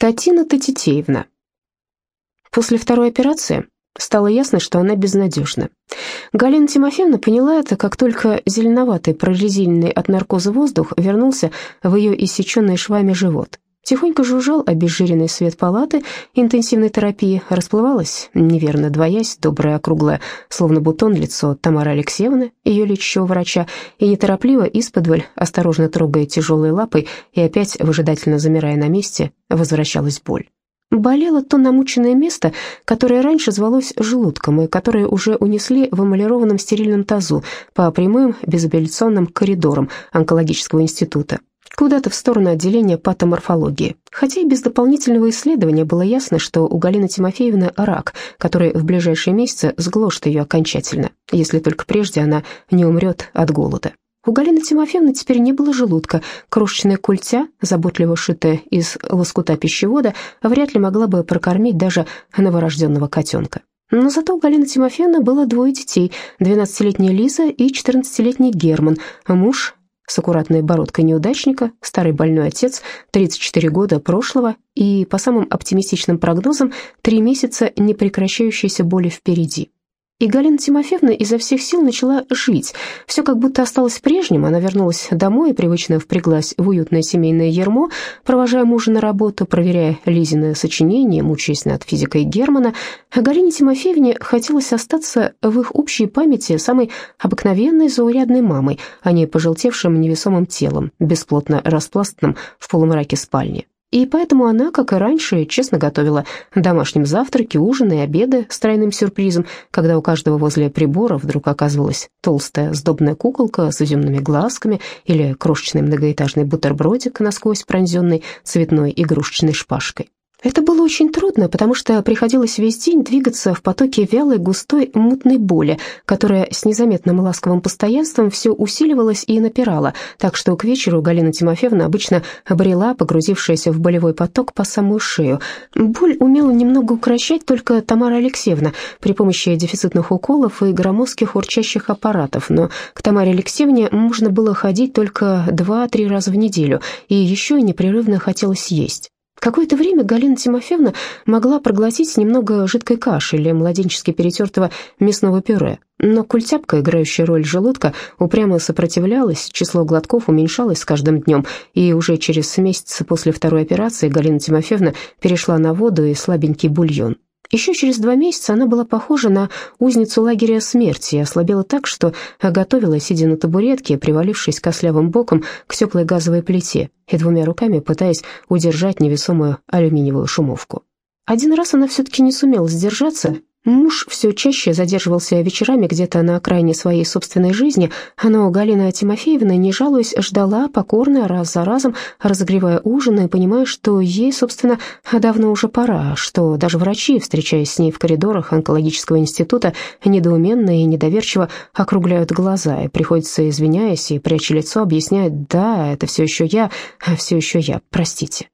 Татина Татитеевна. После второй операции стало ясно, что она безнадежна. Галина Тимофеевна поняла это, как только зеленоватый, прорезиненный от наркоза воздух вернулся в ее иссеченный швами живот. Тихонько жужжал обезжиренный свет палаты интенсивной терапии, расплывалось, неверно двоясь, доброе округлое, словно бутон лицо Тамары Алексеевны, ее лечащего врача, и неторопливо исподволь, осторожно трогая тяжелой лапой и опять выжидательно замирая на месте, возвращалась боль. Болело то намученное место, которое раньше звалось желудком и которое уже унесли в эмалированном стерильном тазу по прямым безапелляционным коридорам онкологического института куда-то в сторону отделения патоморфологии. Хотя и без дополнительного исследования было ясно, что у Галины Тимофеевны рак, который в ближайшие месяцы сгложит ее окончательно, если только прежде она не умрет от голода. У Галины Тимофеевны теперь не было желудка. Крошечная культя, заботливо шитая из лоскута пищевода, вряд ли могла бы прокормить даже новорожденного котенка. Но зато у Галины Тимофеевны было двое детей, 12-летняя Лиза и 14-летний Герман, муж с аккуратной бородкой неудачника, старый больной отец, 34 года прошлого и, по самым оптимистичным прогнозам, три месяца непрекращающейся боли впереди. И Галина Тимофеевна изо всех сил начала жить. Все как будто осталось прежним. Она вернулась домой и привычно впряглась в уютное семейное ермо, провожая мужа на работу, проверяя Лизины сочинения, мучаясь над физикой Германа. Галине Тимофеевне хотелось остаться в их общей памяти самой обыкновенной заурядной мамой, а не пожелтевшим невесомым телом, бесплотно распластанным в полумраке спальни. И поэтому она, как и раньше, честно готовила домашним завтраки, ужины и обеды с тройным сюрпризом, когда у каждого возле прибора вдруг оказывалась толстая сдобная куколка с изюмными глазками или крошечный многоэтажный бутербродик, насквозь пронзенный цветной игрушечной шпажкой. Это было очень трудно, потому что приходилось весь день двигаться в потоке вялой, густой, мутной боли, которая с незаметным ласковым постоянством все усиливалась и напирала, так что к вечеру Галина Тимофеевна обычно обрела, погрузившаяся в болевой поток по самую шею. Боль умела немного укращать только Тамара Алексеевна при помощи дефицитных уколов и громоздких урчащих аппаратов, но к Тамаре Алексеевне можно было ходить только два-три раза в неделю, и еще и непрерывно хотелось есть. Какое-то время Галина Тимофеевна могла проглотить немного жидкой каши или младенчески перетертого мясного пюре, но культяпка, играющая роль желудка, упрямо сопротивлялась, число глотков уменьшалось с каждым днем, и уже через месяц после второй операции Галина Тимофеевна перешла на воду и слабенький бульон. Еще через два месяца она была похожа на узницу лагеря смерти и ослабела так, что готовила, сидя на табуретке, привалившись кослявым боком к теплой газовой плите и двумя руками пытаясь удержать невесомую алюминиевую шумовку. Один раз она все-таки не сумела сдержаться Муж все чаще задерживался вечерами где-то на окраине своей собственной жизни, но Галина Тимофеевна, не жалуясь, ждала покорно, раз за разом, разогревая ужин и понимая, что ей, собственно, давно уже пора, что даже врачи, встречаясь с ней в коридорах онкологического института, недоуменно и недоверчиво округляют глаза и приходится, извиняясь и пряча лицо, объяснять «да, это все еще я, все еще я, простите».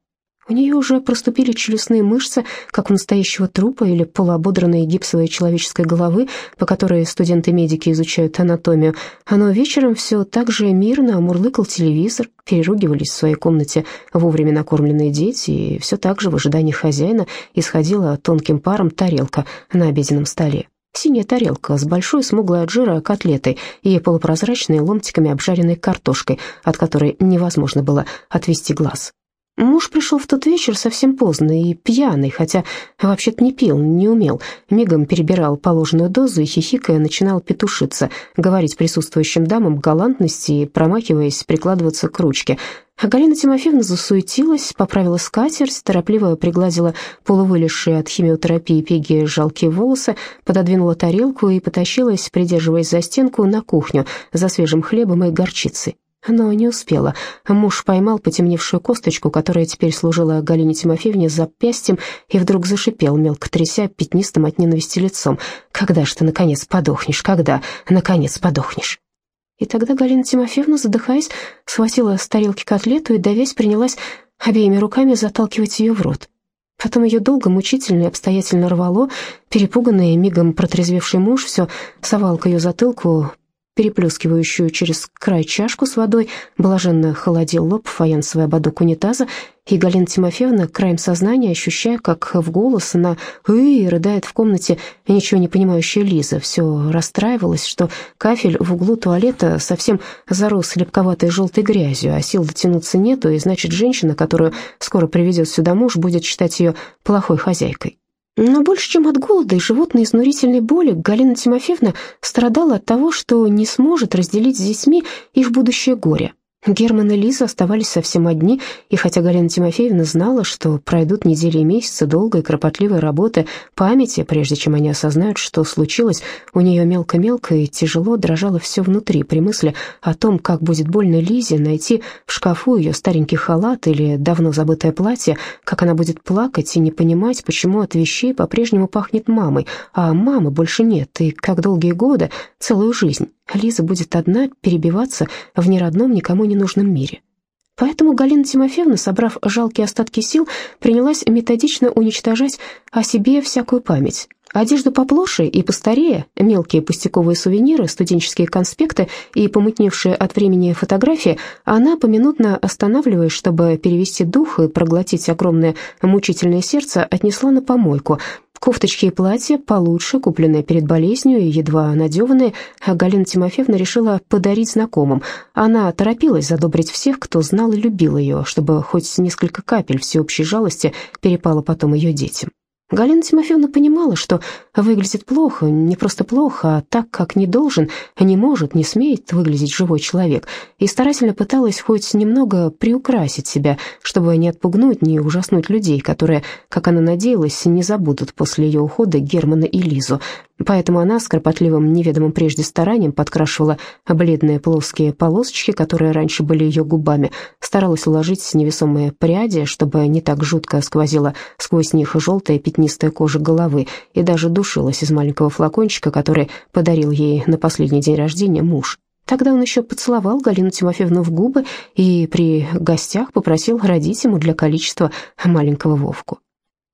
У нее уже проступили челюстные мышцы, как у настоящего трупа или полуободранной гипсовой человеческой головы, по которой студенты-медики изучают анатомию. Но вечером все так же мирно мурлыкал телевизор, переругивались в своей комнате вовремя накормленные дети, и все так же в ожидании хозяина исходила тонким паром тарелка на обеденном столе. Синяя тарелка с большой смуглой от жира котлетой и полупрозрачной ломтиками обжаренной картошкой, от которой невозможно было отвести глаз. Муж пришел в тот вечер совсем поздно и пьяный, хотя вообще-то не пил, не умел. Мигом перебирал положенную дозу и, хихикая, начинал петушиться, говорить присутствующим дамам галантности и, промахиваясь, прикладываться к ручке. А Галина Тимофеевна засуетилась, поправила скатерть, торопливо пригладила полувылезшие от химиотерапии пеги жалкие волосы, пододвинула тарелку и потащилась, придерживаясь за стенку, на кухню за свежим хлебом и горчицей но не успела. Муж поймал потемневшую косточку, которая теперь служила Галине Тимофеевне запястьем, и вдруг зашипел, мелко тряся пятнистым от ненависти лицом. «Когда ж ты, наконец, подохнешь? Когда, наконец, подохнешь?» И тогда Галина Тимофеевна, задыхаясь, схватила с тарелки котлету и, давясь, принялась обеими руками заталкивать ее в рот. Потом ее долго, мучительно и обстоятельно рвало, перепуганный, мигом протрезвевший муж все совал к ее затылку переплескивающую через край чашку с водой, блаженно холодил лоб фаянсовый ободок унитаза, и Галина Тимофеевна, краем сознания, ощущая, как в голос она «Ы!» рыдает в комнате ничего не понимающая Лиза, все расстраивалась, что кафель в углу туалета совсем зарос лепковатой желтой грязью, а сил дотянуться нету, и значит, женщина, которую скоро приведет сюда муж, будет считать ее плохой хозяйкой. Но больше, чем от голода и животной изнурительной боли, Галина Тимофеевна страдала от того, что не сможет разделить с детьми их будущее горе. Герман и Лиза оставались совсем одни, и хотя Галина Тимофеевна знала, что пройдут недели и месяцы долгой кропотливой работы памяти, прежде чем они осознают, что случилось, у нее мелко-мелко и тяжело дрожало все внутри при мысли о том, как будет больно Лизе найти в шкафу ее старенький халат или давно забытое платье, как она будет плакать и не понимать, почему от вещей по-прежнему пахнет мамой, а мамы больше нет, и как долгие годы, целую жизнь. Лиза будет одна перебиваться в неродном, никому не нужном мире. Поэтому Галина Тимофеевна, собрав жалкие остатки сил, принялась методично уничтожать о себе всякую память. Одежду поплоше и постарее, мелкие пустяковые сувениры, студенческие конспекты и помутневшие от времени фотографии, она, поминутно останавливаясь, чтобы перевести дух и проглотить огромное мучительное сердце, отнесла на помойку – Кофточки и платья получше, купленные перед болезнью и едва надеванные, Галина Тимофеевна решила подарить знакомым. Она торопилась задобрить всех, кто знал и любил ее, чтобы хоть несколько капель всеобщей жалости перепало потом ее детям. Галина Тимофеевна понимала, что выглядит плохо, не просто плохо, а так, как не должен, не может, не смеет выглядеть живой человек, и старательно пыталась хоть немного приукрасить себя, чтобы не отпугнуть, не ужаснуть людей, которые, как она надеялась, не забудут после ее ухода Германа и Лизу, Поэтому она с кропотливым, неведомым прежде старанием подкрашивала бледные плоские полосочки, которые раньше были ее губами, старалась уложить невесомые пряди, чтобы не так жутко сквозила сквозь них желтая пятнистая кожа головы, и даже душилась из маленького флакончика, который подарил ей на последний день рождения муж. Тогда он еще поцеловал Галину Тимофеевну в губы и при гостях попросил родить ему для количества маленького Вовку.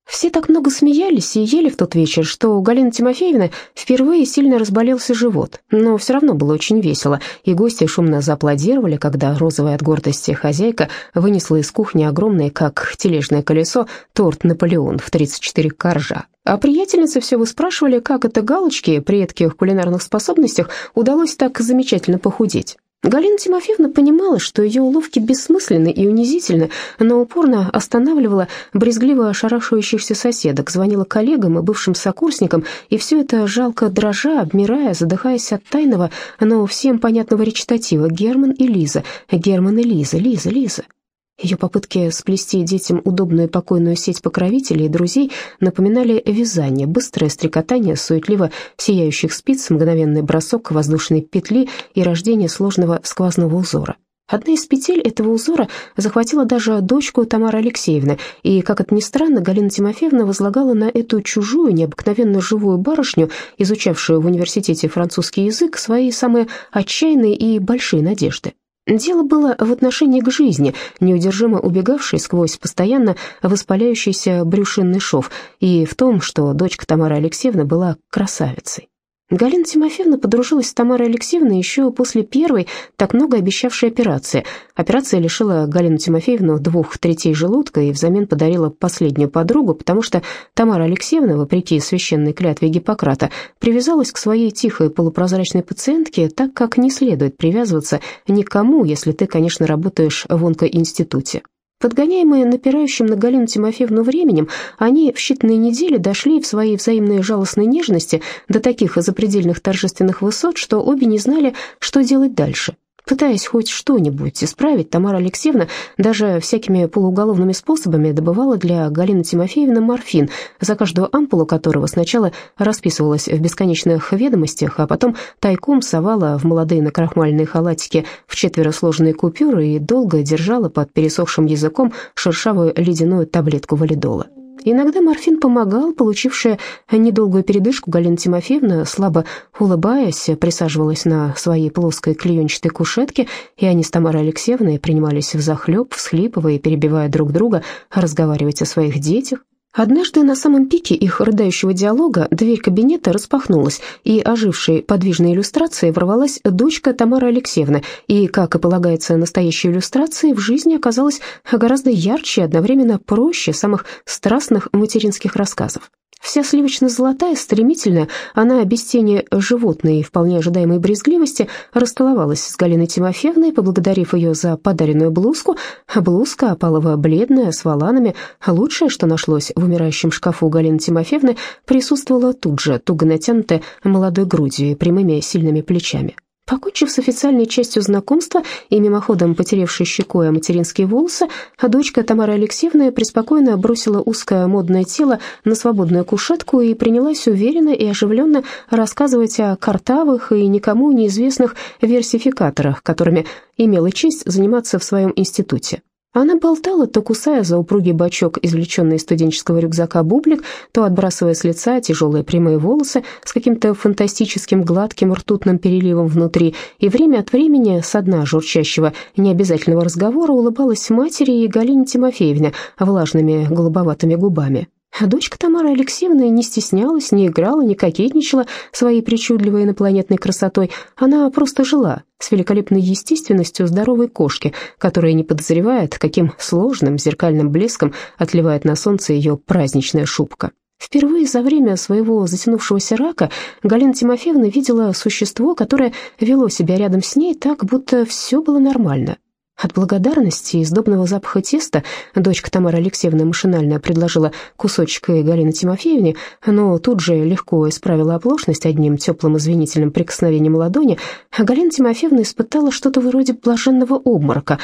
Все так много смеялись и ели в тот вечер, что у Галины Тимофеевны впервые сильно разболелся живот, но все равно было очень весело, и гости шумно зааплодировали, когда розовая от гордости хозяйка вынесла из кухни огромный, как тележное колесо, торт «Наполеон» в 34 коржа. А приятельницы все выспрашивали, как это галочки при редких кулинарных способностях удалось так замечательно похудеть. Галина Тимофеевна понимала, что ее уловки бессмысленны и унизительны, но упорно останавливала брезгливо ошарашивающихся соседок, звонила коллегам и бывшим сокурсникам, и все это жалко дрожа, обмирая, задыхаясь от тайного, но всем понятного речитатива. «Герман и Лиза», «Герман и Лиза», «Лиза, Лиза». Ее попытки сплести детям удобную покойную сеть покровителей и друзей напоминали вязание, быстрое стрекотание суетливо сияющих спиц, мгновенный бросок воздушной петли и рождение сложного сквозного узора. Одна из петель этого узора захватила даже дочку Тамары Алексеевны, и, как это ни странно, Галина Тимофеевна возлагала на эту чужую, необыкновенно живую барышню, изучавшую в университете французский язык, свои самые отчаянные и большие надежды. Дело было в отношении к жизни, неудержимо убегавшей сквозь постоянно воспаляющийся брюшинный шов, и в том, что дочка Тамары Алексеевны была красавицей. Галина Тимофеевна подружилась с Тамарой Алексеевной еще после первой, так много обещавшей операции. Операция лишила Галину Тимофеевну двух третей желудка и взамен подарила последнюю подругу, потому что Тамара Алексеевна, вопреки священной клятве Гиппократа, привязалась к своей тихой полупрозрачной пациентке так, как не следует привязываться никому, если ты, конечно, работаешь в онкоинституте. Подгоняемые напирающим на Галину Тимофеевну временем, они в считанные недели дошли в своей взаимной жалостной нежности до таких запредельных торжественных высот, что обе не знали, что делать дальше. Пытаясь хоть что-нибудь исправить, Тамара Алексеевна даже всякими полууголовными способами добывала для Галины Тимофеевны морфин, за каждую ампулу которого сначала расписывалась в бесконечных ведомостях, а потом тайком совала в молодые накрахмальные халатики в четверо сложенные купюры и долго держала под пересохшим языком шершавую ледяную таблетку валидола. Иногда морфин помогал, получившая недолгую передышку Галина Тимофеевна, слабо улыбаясь, присаживалась на своей плоской клеенчатой кушетке, и они с Тамарой Алексеевной принимались взахлеб, всхлипывая и перебивая друг друга, разговаривать о своих детях. Однажды на самом пике их рыдающего диалога дверь кабинета распахнулась, и ожившей подвижной иллюстрацией ворвалась дочка Тамары Алексеевны, и, как и полагается настоящей иллюстрации, в жизни оказалась гораздо ярче и одновременно проще самых страстных материнских рассказов. Вся сливочно-золотая, стремительная, она без тени животной и вполне ожидаемой брезгливости расцеловалась с Галиной Тимофеевной, поблагодарив ее за подаренную блузку. Блузка опалово-бледная, с воланами. Лучшее, что нашлось в умирающем шкафу Галины Тимофеевны, присутствовала тут же, туго натянутая молодой грудью и прямыми сильными плечами. Покончив с официальной частью знакомства и мимоходом потеревшей щекой материнские волосы, дочка Тамара Алексеевна преспокойно бросила узкое модное тело на свободную кушетку и принялась уверенно и оживленно рассказывать о картавых и никому неизвестных версификаторах, которыми имела честь заниматься в своем институте. Она болтала, то кусая за упругий бачок, извлеченный из студенческого рюкзака бублик, то отбрасывая с лица тяжелые прямые волосы с каким-то фантастическим гладким ртутным переливом внутри, и время от времени со дна журчащего необязательного разговора улыбалась матери и Галине Тимофеевне влажными голубоватыми губами. Дочка Тамары Алексеевны не стеснялась, не играла, не кокетничала своей причудливой инопланетной красотой. Она просто жила с великолепной естественностью здоровой кошки, которая не подозревает, каким сложным зеркальным блеском отливает на солнце ее праздничная шубка. Впервые за время своего затянувшегося рака Галина Тимофеевна видела существо, которое вело себя рядом с ней так, будто все было нормально. От благодарности и сдобного запаха теста дочка Тамара Алексеевна машинально предложила кусочек и Галине Тимофеевне, но тут же легко исправила оплошность одним теплым извинительным прикосновением ладони. Галина Тимофеевна испытала что-то вроде блаженного обморока.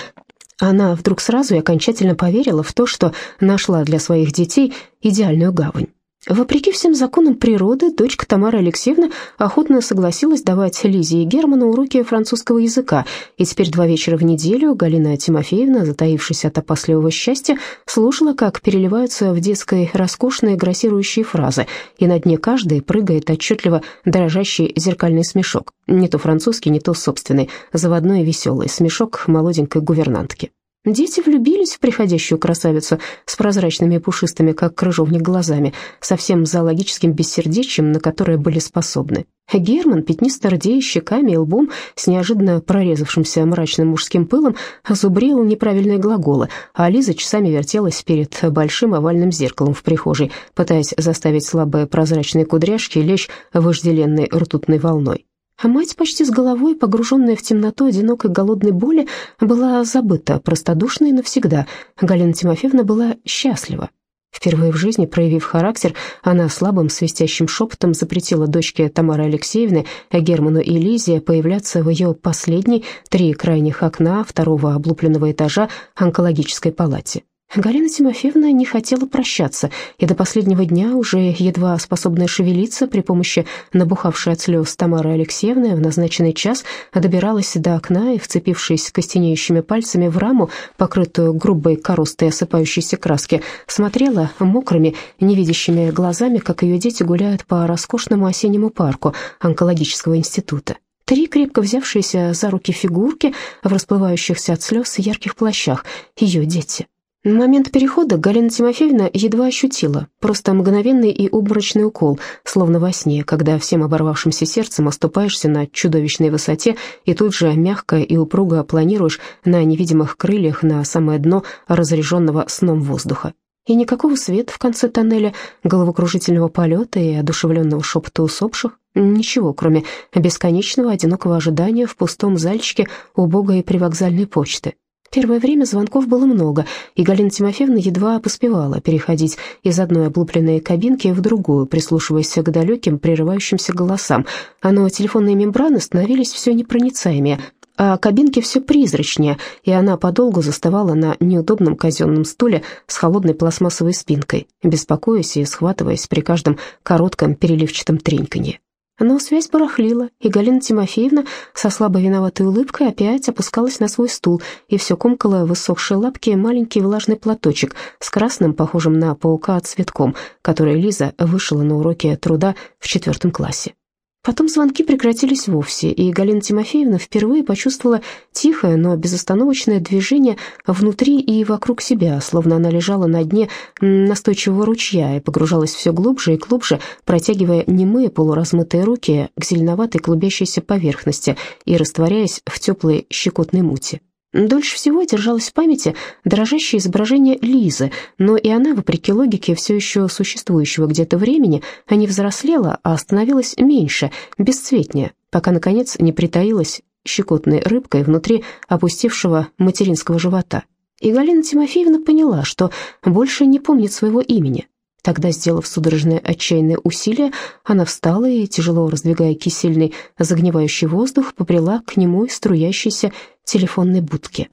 Она вдруг сразу и окончательно поверила в то, что нашла для своих детей идеальную гавань. Вопреки всем законам природы, дочка Тамара Алексеевна охотно согласилась давать Лизе и Герману уроки французского языка, и теперь два вечера в неделю Галина Тимофеевна, затаившись от опасливого счастья, слушала, как переливаются в детской роскошные грассирующие фразы, и на дне каждой прыгает отчетливо дрожащий зеркальный смешок, не то французский, не то собственный, заводной и веселый, смешок молоденькой гувернантки. Дети влюбились в приходящую красавицу с прозрачными и пушистыми, как крыжовник, глазами, со всем зоологическим бессердечием, на которое были способны. Герман, пятнисто рдея щеками и лбом, с неожиданно прорезавшимся мрачным мужским пылом, зубрил неправильные глаголы, а Лиза часами вертелась перед большим овальным зеркалом в прихожей, пытаясь заставить слабые прозрачные кудряшки лечь вожделенной ртутной волной. А мать, почти с головой, погруженная в темноту одинокой голодной боли, была забыта, простодушной навсегда. Галина Тимофеевна была счастлива. Впервые в жизни, проявив характер, она слабым свистящим шепотом запретила дочке Тамары Алексеевны, Герману и Лизе появляться в ее последней три крайних окна второго облупленного этажа онкологической палате. Галина Тимофеевна не хотела прощаться, и до последнего дня, уже едва способная шевелиться при помощи набухавшей от слез Тамары Алексеевны, в назначенный час добиралась до окна и, вцепившись костенеющими пальцами в раму, покрытую грубой коростой осыпающейся краски, смотрела мокрыми, невидящими глазами, как ее дети гуляют по роскошному осеннему парку онкологического института. Три крепко взявшиеся за руки фигурки в расплывающихся от слез ярких плащах, ее дети. Момент перехода Галина Тимофеевна едва ощутила, просто мгновенный и обморочный укол, словно во сне, когда всем оборвавшимся сердцем оступаешься на чудовищной высоте и тут же мягко и упруго планируешь на невидимых крыльях на самое дно разреженного сном воздуха. И никакого света в конце тоннеля, головокружительного полета и одушевленного шепота усопших, ничего, кроме бесконечного одинокого ожидания в пустом зальчике убогой привокзальной почты. Первое время звонков было много, и Галина Тимофеевна едва поспевала переходить из одной облупленной кабинки в другую, прислушиваясь к далеким, прерывающимся голосам. А но телефонные мембраны становились все непроницаемее, а кабинки все призрачнее, и она подолгу заставала на неудобном казенном стуле с холодной пластмассовой спинкой, беспокоясь и схватываясь при каждом коротком переливчатом треньканье. Но связь барахлила, и Галина Тимофеевна со слабо виноватой улыбкой опять опускалась на свой стул и все комкала в лапки маленький влажный платочек с красным, похожим на паука, цветком, который Лиза вышила на уроке труда в четвертом классе. Потом звонки прекратились вовсе, и Галина Тимофеевна впервые почувствовала тихое, но безостановочное движение внутри и вокруг себя, словно она лежала на дне настойчивого ручья и погружалась все глубже и глубже, протягивая немые полуразмытые руки к зеленоватой клубящейся поверхности и растворяясь в теплой щекотной мути. Дольше всего держалось в памяти дрожащее изображение Лизы, но и она, вопреки логике все еще существующего где-то времени, не взрослела, а становилась меньше, бесцветнее, пока, наконец, не притаилась щекотной рыбкой внутри опустевшего материнского живота. И Галина Тимофеевна поняла, что больше не помнит своего имени. Тогда, сделав судорожное отчаянное усилие, она встала и, тяжело раздвигая кисельный загнивающий воздух, побрела к нему из струящейся телефонной будки.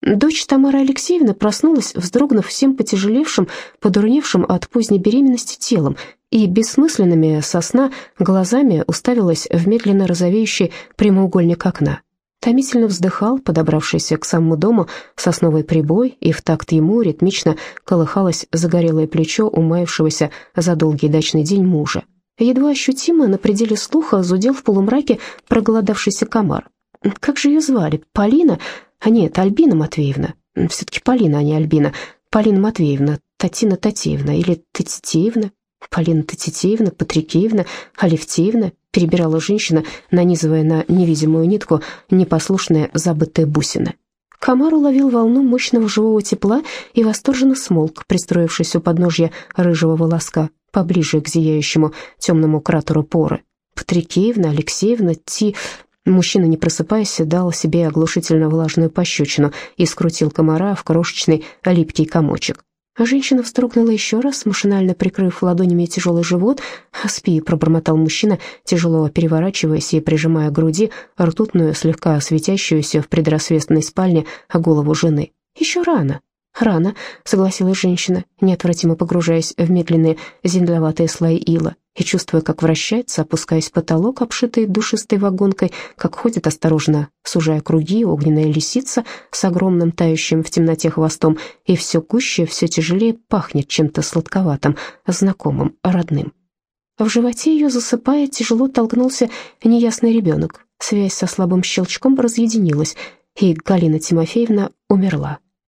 Дочь Тамары Алексеевны проснулась, вздрогнув всем потяжелевшим, подурневшим от поздней беременности телом, и бессмысленными сосна глазами уставилась в медленно розовеющий прямоугольник окна. Томительно вздыхал, подобравшийся к самому дому, сосновый прибой, и в такт ему ритмично колыхалось загорелое плечо умаившегося за долгий дачный день мужа. Едва ощутимо на пределе слуха зудел в полумраке проголодавшийся комар. Как же ее звали? Полина? А нет, Альбина Матвеевна. Все-таки Полина, а не Альбина. Полина Матвеевна, Татина Татеевна или Татитеевна. Полина Татитеевна, Патрикеевна, Алевтеевна, перебирала женщина, нанизывая на невидимую нитку непослушные забытые бусины. Комар уловил волну мощного живого тепла и восторженно смолк, пристроившись у подножья рыжего волоска, поближе к зияющему темному кратеру поры. Патрикеевна, Алексеевна, Ти... Мужчина, не просыпаясь, дал себе оглушительно влажную пощечину и скрутил комара в крошечный липкий комочек. А женщина вздрогнула еще раз, машинально прикрыв ладонями тяжелый живот. «Спи», — пробормотал мужчина, тяжело переворачиваясь и прижимая к груди ртутную, слегка светящуюся в предрассветной спальне голову жены. «Еще рано». «Рано», — согласилась женщина, неотвратимо погружаясь в медленные землеватые слои ила и чувствуя, как вращается, опускаясь в потолок, обшитый душистой вагонкой, как ходит осторожно, сужая круги, огненная лисица с огромным тающим в темноте хвостом, и все гуще, все тяжелее пахнет чем-то сладковатым, знакомым, родным. В животе ее, засыпая, тяжело толкнулся неясный ребенок. Связь со слабым щелчком разъединилась, и Галина Тимофеевна умерла.